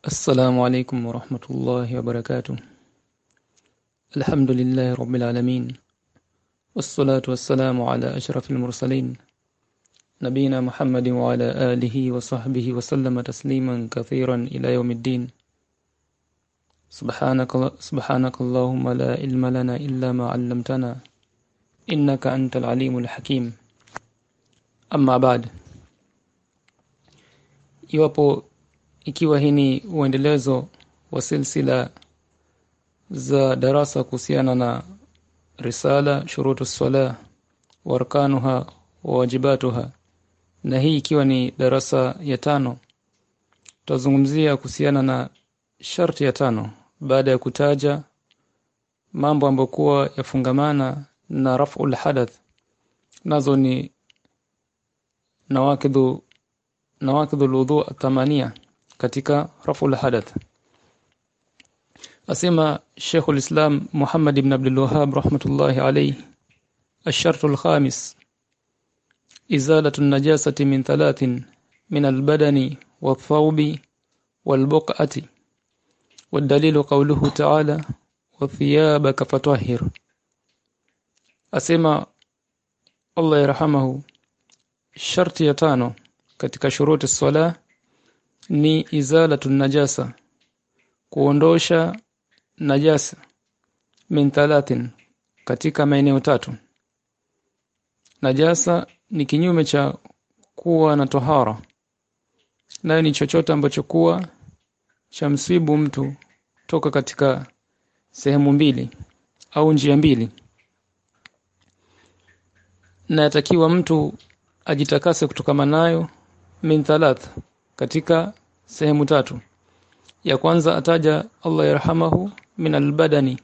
السلام عليكم ورحمة الله وبركاته. الحمد لله رب العالمين والصلاة والسلام على أشرف المرسلين نبينا محمد وعلى آله وصحبه وسلم تسليما كثيرا إلى يوم الدين. سبحانك, سبحانك اللهم لا علم لنا إلا ما علمتنا إنك أنت العليم الحكيم. أما بعد iwapo ikiwa hii ni uendelezo wa silsila za darasa kuhusiana na risala shurutu sala warkanuha wa wajibatuha. Na hii ikiwa ni darasa ya tano tutazungumzia kuhusiana na sharti ya tano. Baada ya kutaja mambo ambayo kuwa yafungamana na raf'ul hadath nazo ni nawakidhu nawakidhu alwudu katika raf'ul hadath asema Sheikh al-Islam Muhammad ibn Abdul Wahhab rahmatullahi alayhi الشرط الخامس إزالة النجاسة من ثلاث من البدن والثوب والبقعة والدليل قوله تعالى وثيابك فطهر أسمى الله يرحمه الشرط يتانو katika shuruti swala ni izalatu najasa kuondosha najasa min thalathin katika maeneo tatu. Najasa ni kinyume cha kuwa na tohara. Nayo ni chochote ambacho kuwa cha msibu mtu toka katika sehemu mbili au njia mbili. Na yatakiwa mtu ajitakase kutokana nayo min thalath katika sehemu tatu. Ya kwanza ataja Allah yarhamahu min albadani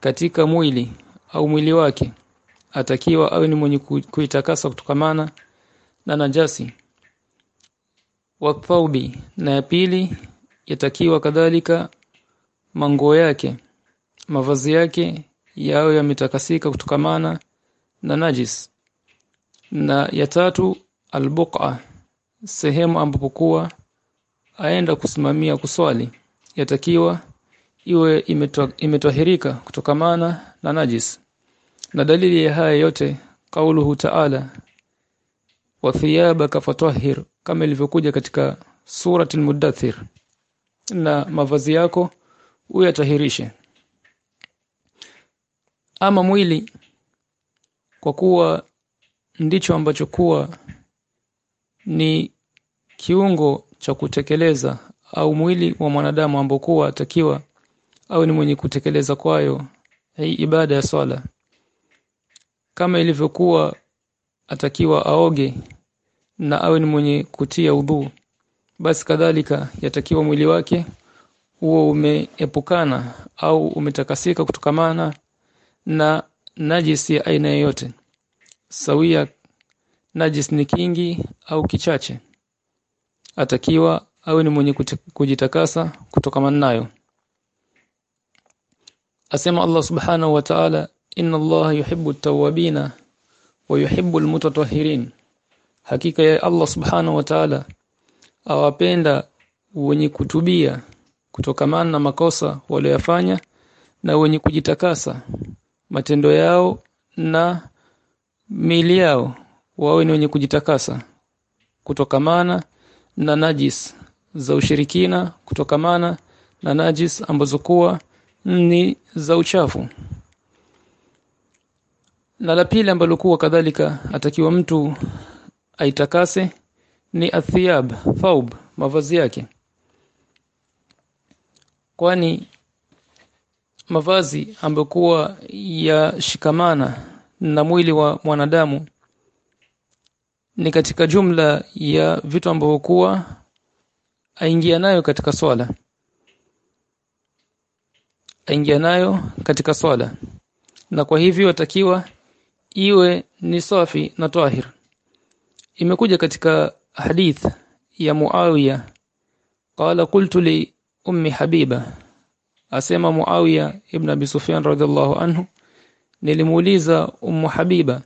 katika mwili au mwili wake. Atakiwa awe ni mwenye kuitakasa kutokamana na najasi. Wa thawbi na ya pili yatakiwa kadhalika manguo yake. Mavazi yake yao yametakasika kutokamana na najis. Na ya tatu albuqa sehemu ambapokuwa aenda kusimamia kuswali. Yatakiwa iwe imetahirika kutokamana na najis. Na dalili ya haya yote kauluhu ta'ala wa thiyabaka fatahhir kama ilivyokuja katika suratul mudaththir na mavazi yako uyatahirishe. Ama mwili kwa kuwa ndicho ambacho kuwa ni kiungo cha kutekeleza au mwili wa mwanadamu ambao kuwa atakiwa au ni mwenye kutekeleza kwayo hii ibada ya swala. Kama ilivyokuwa atakiwa aoge na awe ni mwenye kutia udhu basi kadhalika yatakiwa mwili wake huo umeepukana au umetakasika kutokamana na najisi ya aina yoyote. Sawia najis ni kingi au kichache atakiwa awe ni mwenye kujitakasa kutokamana nayo. Asema Allah subhanahu wa ta'ala inna Allah yuhibbu at-tawwabina wa yuhibbu al-mutatahhirin. Hakika ya Allah subhanahu wa ta'ala awapenda wenye kutubia kutokamana na makosa waliyofanya na wenye kujitakasa matendo yao na mili yao wawe ni wenye kujitakasa kutokamana na najis za ushirikina kutokamana na najis ambazo kuwa ni za uchafu. Na la pili ambalo kuwa kadhalika atakiwa mtu aitakase ni athiyab faub mavazi yake. Kwani mavazi ambayo kuwa ya shikamana na mwili wa mwanadamu ni katika jumla ya vitu ambavyo kuwa aingia nayo katika swala. Aingia nayo katika swala. Na kwa hivyo watakiwa iwe ni safi na tahir. Imekuja katika hadith ya Muawiya. Qala qultu li ummi habiba. Asema Muawiya ibn Abi Sufyan radhiallahu anhu. Nilimuuliza ummu habiba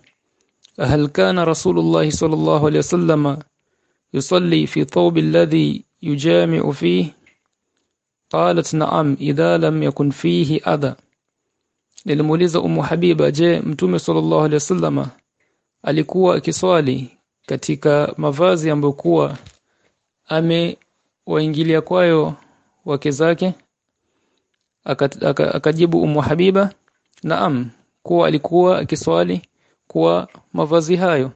هل كان رسول الله صلى الله عليه وسلم يصلي في الثوب الذي يجامع فيه؟ قالت نعم إذا لم يكن فيه أذى. للموليزة أم حبيبة جاء متوم صلى الله عليه وسلم alikuwa كسوالي katika mavazi ambayo أمي ame waingilia kwayo wake zake akajibu ak, ak, ak, كسوالي kwa mavazi hayo.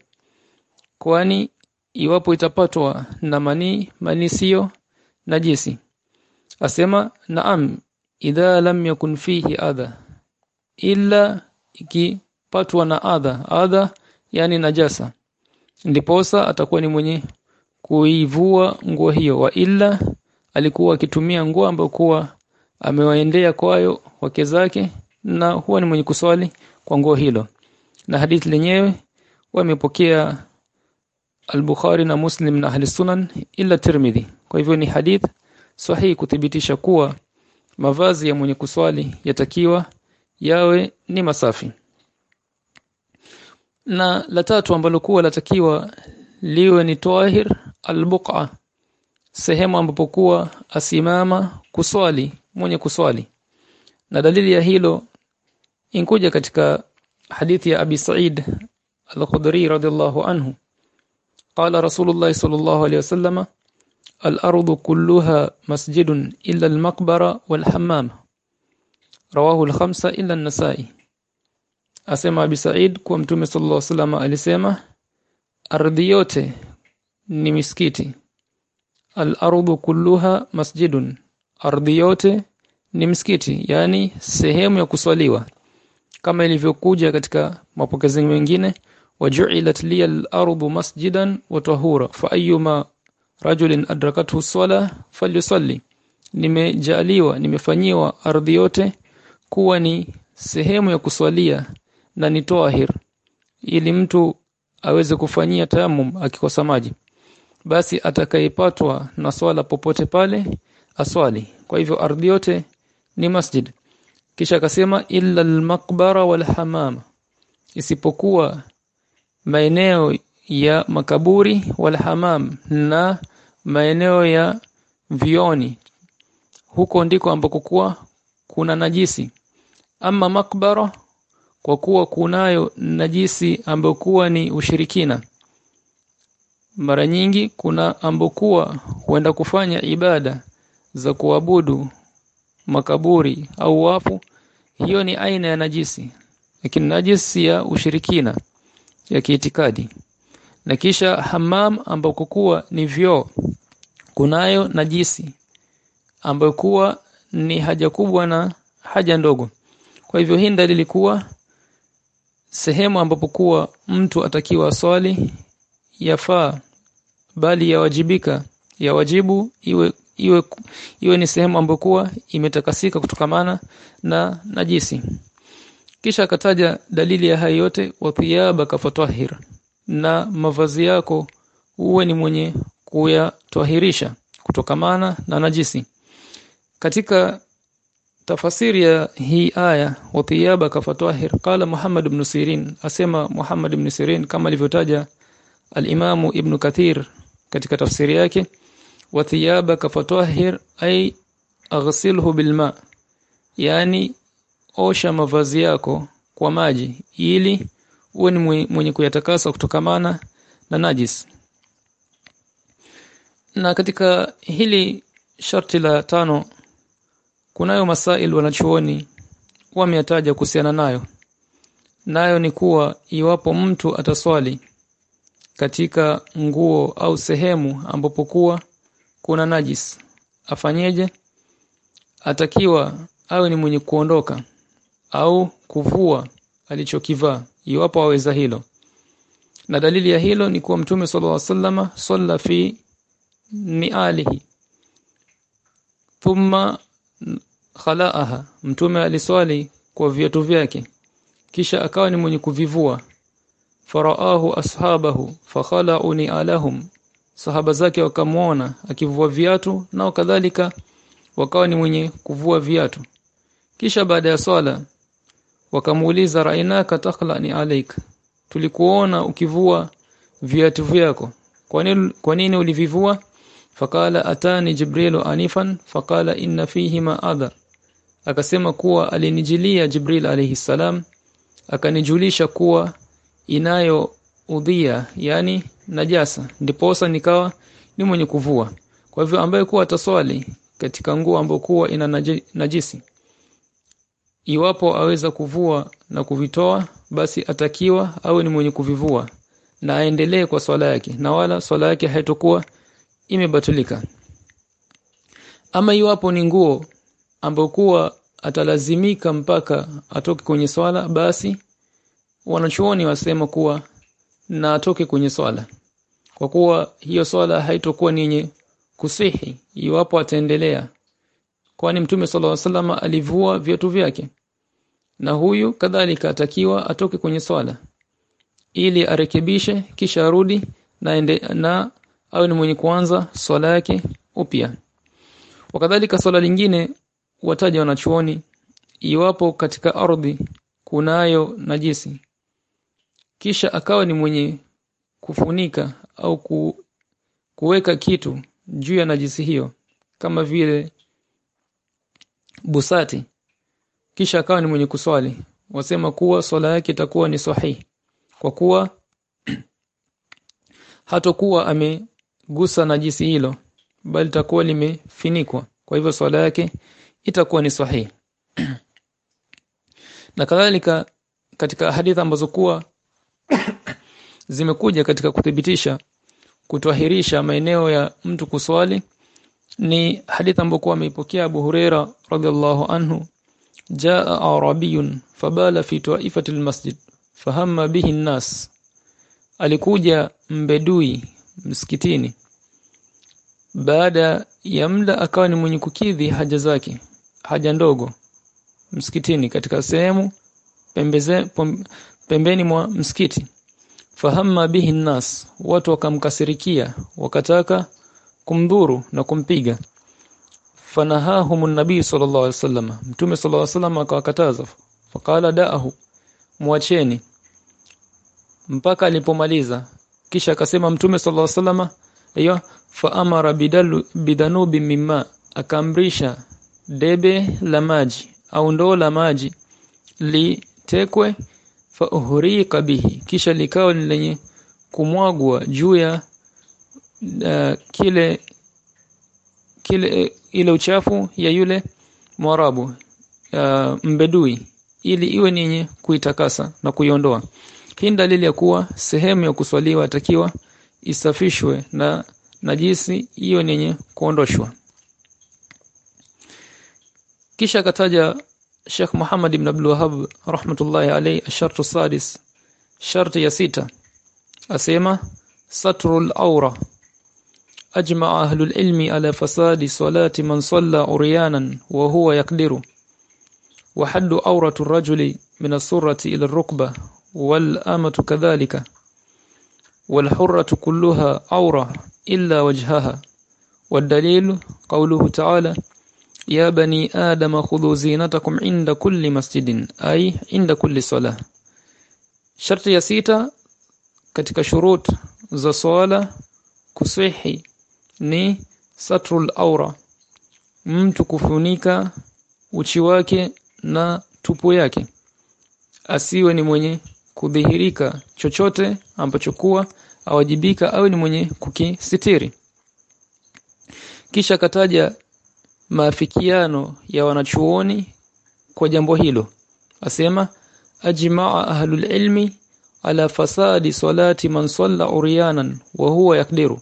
Kwani iwapo itapatwa na manii mani sio najisi asema naam idha lam yakun fihi adha. Illa ikipatwa na adha adha yani najasa. Ndiposa atakuwa ni mwenye kuivua nguo hiyo. Wa illa alikuwa akitumia nguo ambayo kuwa amewaendea kwayo wake zake na huwa ni mwenye kuswali kwa nguo hilo na hadithi lenyewe wamepokea al-Bukhari na Muslim na Ahli Sunan ila Tirmidhi. Kwa hivyo ni hadith sahihi kuthibitisha kuwa mavazi ya mwenye kuswali yatakiwa yawe ni masafi. Na la tatu ambalo kuwa latakiwa liwe ni tahir albuqa sehemu ambapo kuwa asimama kuswali mwenye kuswali. Na dalili ya hilo inkuja katika hadithi ya Abi Sa'id al-Khudri radiyallahu anhu قال رسول الله صلى الله عليه وسلم الأرض كلها مسجد إلا المقبرة والحمام رواه الخمسة إلا النسائي asema Abi Said kwa Mtume sallallahu alaihi wasallam alisema ardhi yote ni misikiti al-ardu kulluha masjidun ardhi yote ni msikiti yani sehemu ya kuswaliwa kama ilivyokuja katika mapokezi mengine waju'ilat liya al-ardu masjidan wa tahura fa ayyuma rajulin adrakathu as-sala falyusalli. Nimejaliwa nimefanyiwa ardhi yote kuwa ni sehemu ya kuswalia na ni tahir ili mtu aweze kufanyia tayamum akikosa maji. Basi atakayepatwa na swala popote pale aswali. Kwa hivyo ardhi yote ni masjid kisha akasema illa al-maqbara wal hamam isipokuwa maeneo ya makaburi wal hamam na maeneo ya vioni. Huko ndiko ambako kuwa kuna najisi. Ama makbara kwa kuwa kunayo najisi ambokuwa ni ushirikina. Mara nyingi kuna ambokuwa huenda kufanya ibada za kuabudu makaburi au wafu hiyo ni aina ya najisi. Lakini najisi ya ushirikina ya kiitikadi. Na kisha hammam ambako kuwa ni vyoo kunayo najisi ambayo kuwa ni haja kubwa na haja ndogo. Kwa hivyo hii dalili kuwa sehemu ambapo kuwa mtu atakiwa swali yafaa bali yawajibika ya wajibu iwe iwe iwe ni sehemu ambayo kuwa imetakasika kutokamana na najisi. Kisha akataja dalili ya hayo yote wa thiyabaka fatahir na mavazi yako uwe ni mwenye kuyatwahirisha kutokamana na najisi. Katika tafasiri ya hii aya wa thiyabaka fatahir qala Muhammad ibn Sirin asema Muhammad ibn Sirin kama alivyotaja al-Imamu Ibn Kathir katika tafsiri yake wa thiyabaka fatahir ay aghsilhu bilma yani osha mavazi yako kwa maji ili uwe ni mwenye kuyatakasa kutokamana na najis. Na katika hili sharti la tano kunayo masail wanachuoni wameyataja kuhusiana nayo. Nayo ni kuwa iwapo mtu ataswali katika nguo au sehemu ambapo kuwa kuna najis. Afanyeje? Atakiwa awe ni mwenye kuondoka au kuvua alichokivaa iwapo aweza hilo. Na dalili ya hilo ni kuwa mtume sallallahu alaihi wasallama salla fi ni'alihi thumma khalaaha. Mtume aliswali kwa viatu vyake. Kisha akawa ni mwenye kuvivua. Faraahu ashabahu fakhala'u ni'alahum sahaba zake wakamwona akivua viatu nao kadhalika wakawa ni mwenye kuvua viatu. Kisha baada ya swala wakamuuliza rainaka takhlani alaik? Tulikuona ukivua viatu vyako. Kwa nini ulivivua? Fakala atani jibrilu anifan fakala inna fihima adha akasema kuwa alinijilia jibril alayhi salam akanijulisha kuwa inayo udhia yani najasa. Ndiposa nikawa ni mwenye kuvua. Kwa hivyo ambaye kuwa ataswali katika nguo ambayo kuwa ina najisi. Iwapo aweza kuvua na kuvitoa basi atakiwa awe ni mwenye kuvivua na aendelee kwa swala yake na wala swala yake haitokuwa imebatulika. Ama iwapo ni nguo ambayo kuwa atalazimika mpaka atoke kwenye swala basi wanachuoni wasema kuwa na atoke kwenye swala. Kwa kuwa hiyo swala haitokuwa ni yenye kusihi iwapo ataendelea. Kwani mtume sallallahu alaihi wasallam alivua viatu vyake. Na huyu kadhalika atakiwa atoke kwenye swala. Ili arekebishe kisha arudi na ende, na awe ni mwenye kuanza swala yake upya. Wakadhalika swala lingine wataja wanachuoni iwapo katika ardhi kunayo najisi kisha akawa ni mwenye kufunika au ku, kuweka kitu juu ya najisi hiyo kama vile busati. Kisha akawa ni mwenye kuswali wasema kuwa swala yake itakuwa ni sahihi kwa kuwa hatokuwa amegusa najisi hilo bali takuwa limefinikwa. Kwa hivyo swala yake itakuwa ni sahihi na kadhalika katika hadithi ambazo kuwa zimekuja katika kuthibitisha kutwahirisha maeneo ya mtu kuswali. Ni hadithi ambayo ameipokea Abu Huraira radhiallahu anhu jaa arabiyun fabala fi ta'ifati almasjid fahamma bihi nas alikuja mbedui msikitini baada ya muda akawa ni mwenye kukidhi haja zake haja ndogo msikitini katika sehemu pembeze pembeni mwa msikiti fahamma bihi nnas watu wakamkasirikia wakataka kumdhuru na kumpiga. Fanahahum nabii sallallahu alaihi wasallam mtume sallallahu alaihi wasallam akawakataza. Faqala daahu muacheni mpaka alipomaliza kisha akasema mtume sallallahu alaihi wasallam hiyo fa amara bidalu bidanubi mimma akaamrisha debe la maji au ndoo la maji litekwe fa uhriqa bihi. Kisha likao lenye kumwagwa juu ya uh, kile kile ile uchafu ya yule mwarabu uh, mbedui ili iwe ni kuitakasa na kuiondoa. Hii dalili ya kuwa sehemu ya kuswaliwa atakiwa isafishwe na najisi hiyo ninyi kuondoshwa. Kisha akataja الشيخ محمد بن عبد الوهاب rahmatullahi alayhi ashartu sadis sharti ya sita asema satrul awra ajma ahlul ilmi ala fasadi salati man salla uryanan wa huwa yaqdiru wa haddu awratu rajuli min as-surrati ila ar-rukba wal amatu kadhalika wal hurratu kulluha awra illa wajhaha والدليل قوله تعالى يا بني آدم خذوا زينتكم عند كل مسجد أي عند كل صلاة شرط ya sita katika shurut za swala kusihi ni satrul aura mtu kufunika uchi wake na tupu yake asiwe ni mwenye kudhihirika chochote ambacho kuwa awajibika awe ni mwenye kukisitiri kisha kataja maafikiano ya wanachuoni kwa jambo hilo. Asema ajmaa ahlul ilmi ala fasadi salati man salla uriyanan wa huwa yakdiru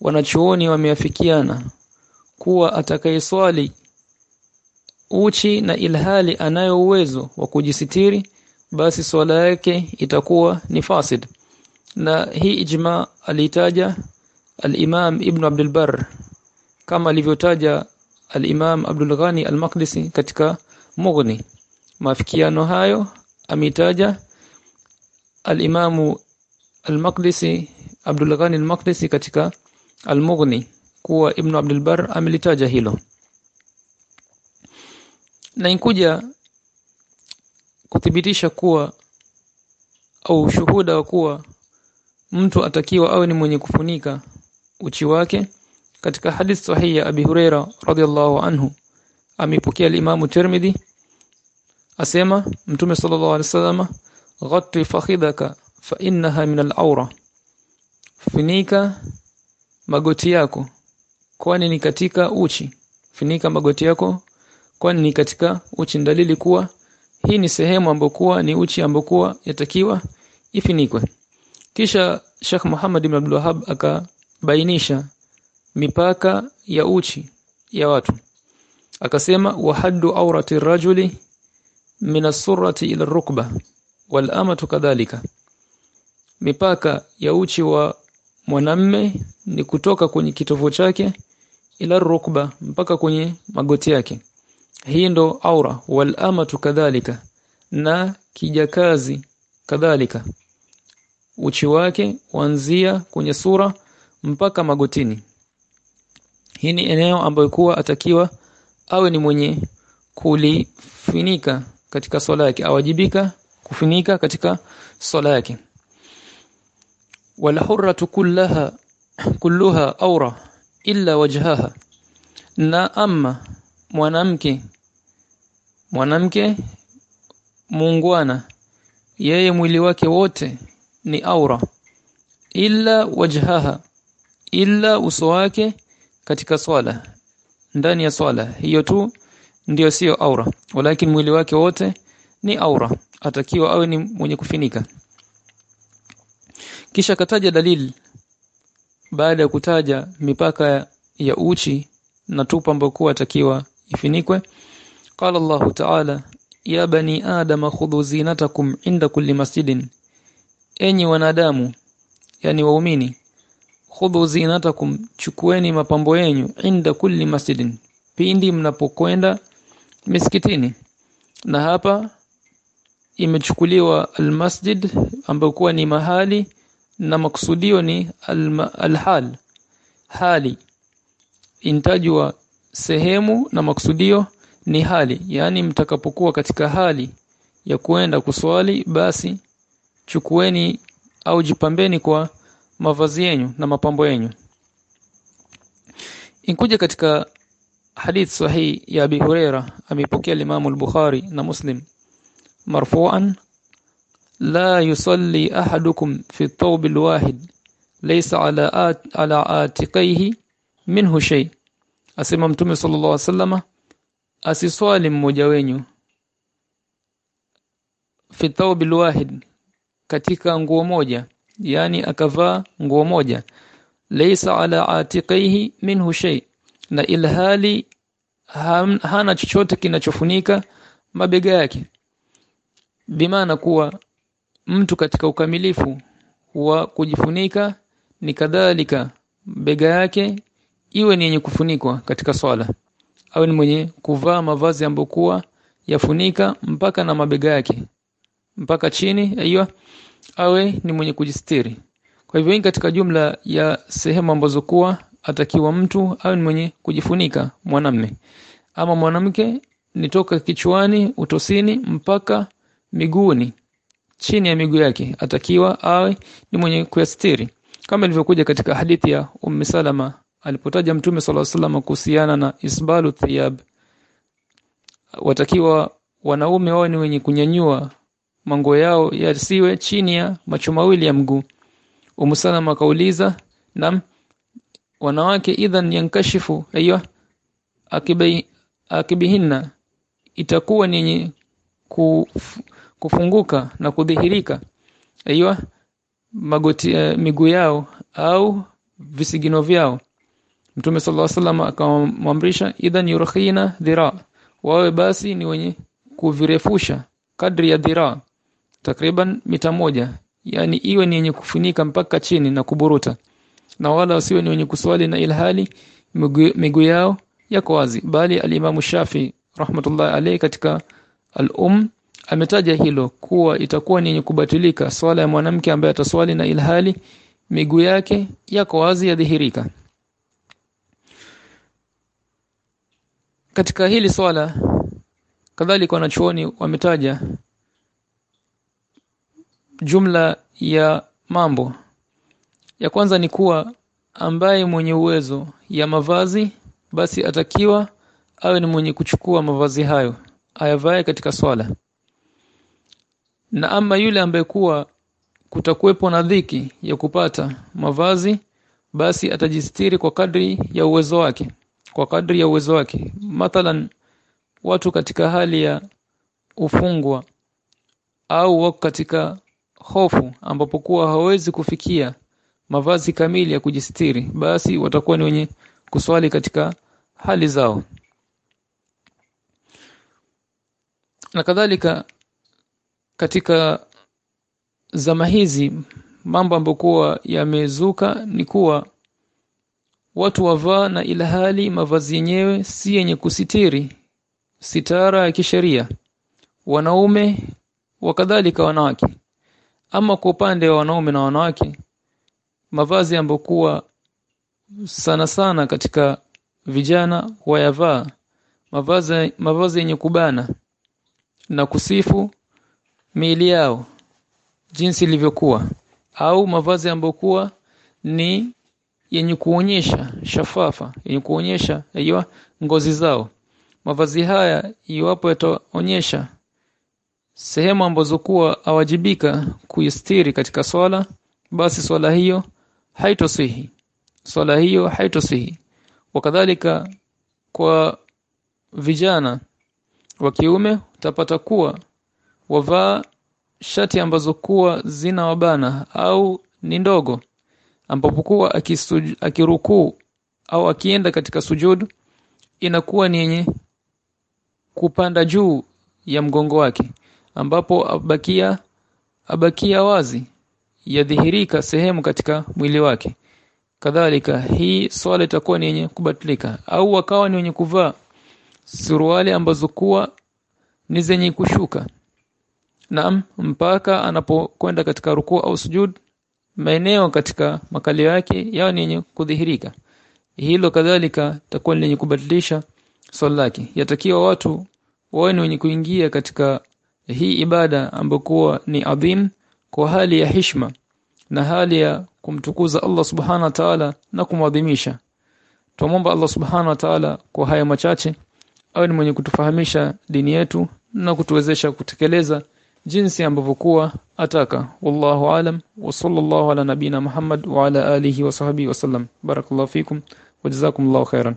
wanachuoni wameafikiana kuwa atakayeswali uchi na ilhali anayo uwezo wa kujisitiri basi swala yake itakuwa ni fasid. Na hii ijma alitaja al-Imam Ibn Abdul Barr kama alivyotaja al-Imam Abdul Ghani al-Maqdisi katika Mughni. Mafikiano hayo amitaja al-Imam al-Maqdisi Abdul Ghani al-Maqdisi katika al-Mughni kuwa Ibn Abdul Barr amelitaja hilo. Na inkuja kuthibitisha kuwa au shuhuda wa kuwa mtu atakiwa awe ni mwenye kufunika uchi wake katika hadith sahihi ya Abi Huraira radhiallahu anhu amepokea al-Imam Tirmidhi asema Mtume sallallahu alaihi wasallam ghatti fakhidaka fa innaha min al-awra. Finika magoti yako kwani ni katika uchi. Finika magoti yako kwani ni katika uchi. Dalili kuwa hii ni sehemu ambokuwa ni uchi ambokuwa yatakiwa ifinikwe. Kisha Sheikh Muhammad ibn Abdul Wahhab akabainisha mipaka ya uchi ya watu. Akasema wahaddu awrati rajuli min as-surrati ila ar-rukba wal amatu kadhalika. Mipaka ya uchi wa mwanamme ni kutoka kwenye kitovu chake ila rukba mpaka kwenye magoti yake. Hii ndo aura wal amatu kadhalika na kijakazi kadhalika. Uchi wake kuanzia kwenye sura mpaka magotini hii ni eneo ambayo kuwa atakiwa awe ni mwenye kulifinika katika swala yake awajibika kufinika katika swala yake. Wal hurratu kullaha kulluha awra illa wajhaha. Na amma mwanamke mwanamke muungwana yeye mwili wake wote ni aura illa wajhaha illa uso wake katika swala. Ndani ya swala. Hiyo tu ndiyo sio aura. Walakin mwili wake wote ni aura. Atakiwa awe ni mwenye kufinika. Kisha kataja dalili baada ya kutaja mipaka ya uchi na tupa ambayo atakiwa ifinikwe. Qala Allah ta'ala ya bani adam khudhu zinatakum inda kulli masjidin. Enyi wanadamu yani waumini khudhu zinatakum chukueni mapambo yenu inda kulli masjidin. Pindi mnapokwenda misikitini. Na hapa imechukuliwa almasjid ambayo kuwa ni mahali na maksudio ni alhal. Hali. Intajwa sehemu na maksudio ni hali. Yani mtakapokuwa katika hali ya kuenda kuswali basi chukueni au jipambeni kwa mavazi yenu na mapambo yenu inkuja katika hadith sahih ya Abi Huraira amepokea Imam al-Bukhari na Muslim. Marfu'an la yusalli ahadukum fi at-thawb al-wahid laysa ala at, ala atiqaihi minhu shay. Asema mtume sallallahu alaihi wasallama asiswali mmoja wenyu fi thawb al-wahid katika nguo moja yani akavaa nguo moja. Laysa ala atiqaihi minhu shay. Na ilhali hana chochote kinachofunika mabega yake. Bimaana kuwa mtu katika ukamilifu wa kujifunika ni kadhalika bega yake iwe ni yenye kufunikwa katika swala. Au ni mwenye kuvaa mavazi ambayo kuwa yafunika mpaka na mabega yake. Mpaka chini aiyo awe ni mwenye kujistiri kwa hivyo katika jumla ya sehemu ambazo kuwa atakiwa mtu awe ni mwenye kujifunika mwanamme ama mwanamke ni toka kichwani utosini mpaka miguuni chini ya miguu yake atakiwa awe ni mwenye kuyastiri kama ilivyokuja katika hadithi ya Ummi Salama alipotaja Mtume صلى الله عليه kuhusiana na isbalu thiyab watakiwa wanaume wao ni wenye kunyanyua mango yao yasiwe chini ya macho mawili ya mguu. Umusana Salama akauliza nam wanawake idhan yankashifu aiyo akibai akibihinna itakuwa ni kuf, kufunguka na kudhihirika aiyo magoti uh, miguu yao au visigino vyao. Mtume sallallahu alaihi wasallam akamwamrisha idhan yurkhina dhira wawe basi ni wenye kuvirefusha kadri ya dhira takriban mita moja. Yani iwe ni yenye kufunika mpaka chini na kuburuta. Na wala wasiwe ni wenye kuswali na ilhali miguu yao yako wazi. Bali alimamu Shafi rahmatullahi alayhi katika al-um ametaja hilo kuwa itakuwa ni yenye kubatilika. Swala ya mwanamke ambaye ataswali na ilhali miguu yake yako wazi yadhihirika. Katika hili swala kadhalika wanachuoni wametaja jumla ya mambo. Ya kwanza ni kuwa ambaye mwenye uwezo ya mavazi basi atakiwa awe ni mwenye kuchukua mavazi hayo ayavae katika swala. Na ama yule ambaye kuwa kutakuwepo na dhiki ya kupata mavazi basi atajistiri kwa kadri ya uwezo wake. Kwa kadri ya uwezo wake. Mathalan watu katika hali ya ufungwa au wako katika hofu ambapo kuwa hawezi kufikia mavazi kamili ya kujistiri basi watakuwa ni wenye kuswali katika hali zao. Na kadhalika katika zama hizi mambo ambayokuwa yamezuka ni kuwa watu wavaa na ilhali mavazi yenyewe si yenye kusitiri sitara ya kisheria. Wanaume wakadhalika wanawake ama kwa upande wa wanaume na wanawake mavazi ambokuwa sana sana katika vijana wayavaa mavazi mavazi yenye kubana na kusifu miili yao jinsi ilivyokuwa au mavazi ambokuwa ni yenye kuonyesha shafafa yenye kuonyesha ngozi zao. Mavazi haya iwapo yataonyesha sehemu ambazo kuwa awajibika kuistiri katika swala basi swala hiyo haitosihi. Swala hiyo haitosihi. Wakadhalika kwa vijana wa kiume utapata kuwa wavaa shati ambazo kuwa zina wabana au ni ndogo ambapo kuwa akirukuu au akienda katika sujudu inakuwa ni yenye kupanda juu ya mgongo wake ambapo abakia abakia wazi yadhihirika sehemu katika mwili wake. Kadhalika hii swala itakuwa ni yenye kubatilika. Au wakawa ni wenye kuvaa suruali ambazo kuwa ni zenye kushuka. Naam mpaka anapokwenda katika rukuu au sujud maeneo katika makalio yake yao ni yenye kudhihirika. Hilo kadhalika takuwa ni lenye kubadilisha swala lake. Yatakiwa watu wawe ni wenye kuingia katika hii ibada ambokuwa ni adhim kwa hali ya hishma na hali ya kumtukuza Allah subhana wa ta'ala na kumwadhimisha. Tuombe Allah subhana wa ta'ala kwa haya machache awe ni mwenye kutufahamisha dini yetu na kutuwezesha kutekeleza jinsi ambavyokuwa ataka. Wallahu alam wa sallallahu ala nabina Muhammad wa ala alihi wa sahbihi wasallam barakallahu fikum wa jazakumullahu khairan